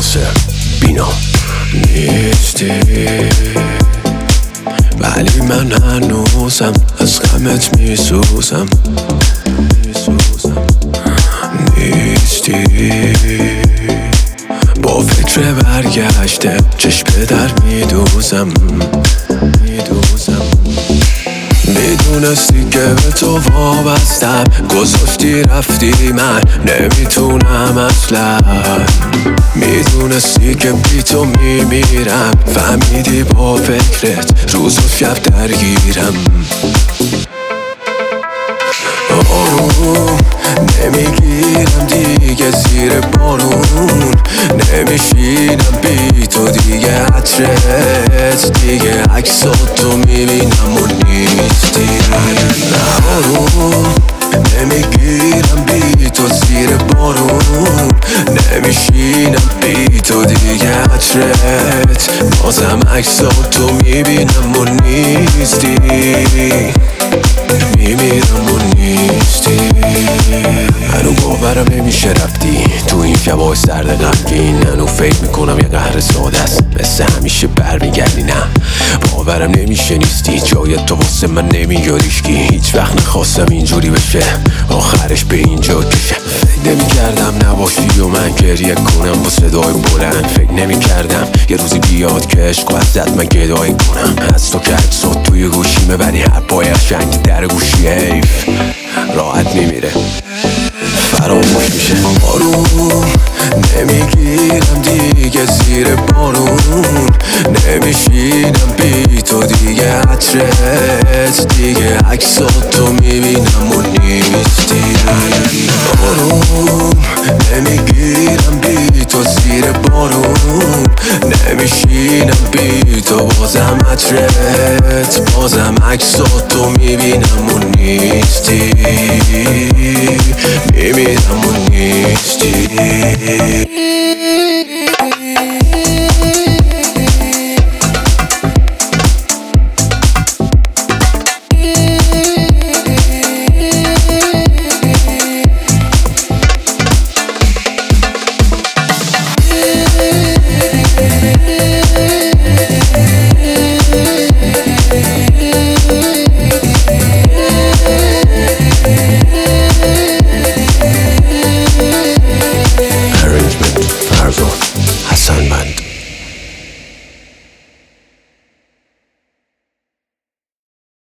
واسه بینا. نیستی. ولی من هنوزم از غمت میسوزم. نیستی. با فکر برگشته چشم در میدوزم. میدوزم. می‌دونستی که به تو وابستم. گذاشتی رفتی من. نمی‌تونم اصلا. می‌دونستی که بی تو میمیرم. فهمیدی با فکرت روز و شب درگیرم. آروم نمی‌گیرم دیگه زیر بارون. نمیشینم بی تو دیگه عطرت. دیگه عکساتو می‌بینم و نیستی آروم نمی‌گیرم عطرت بازم عکساتو می‌بینم و نیستی. میمیرم و نیستی. هنو باورم نمیشه رفتی تو این شبای سرد غمگین هنو فکر می‌کنم یه قهر ساده است. مثل همیشه برمیگردی نه. باورم نمیشه نیستی. جای تو واسه من نمیاریش کی هیچ وقت نخواستم اینجوری بشه. آخرش به اینجا کشه. فکر نمی‌کردم نباشی و من گریه کنم با صدای بلند. فکر نمی‌کردم یه روزی بیاد که عشق و ازت من گدایی کنم. از تو که عکسات توی گوشیمه ولی حرفای قشنگ در گوشی حیف. راحت میمیره. فراموش میشه. آروم نمی‌گیرم دیگه زیر بارون. نمیشینم عطرت دیگه عکساتو می‌بینم و نیستی. آروم نمی‌گیرم بی تو زیر بارون. نمیشینم بی تو بازم عطرت. بازم عکساتو می‌بینم و نیستی. میمیرم و نیستی.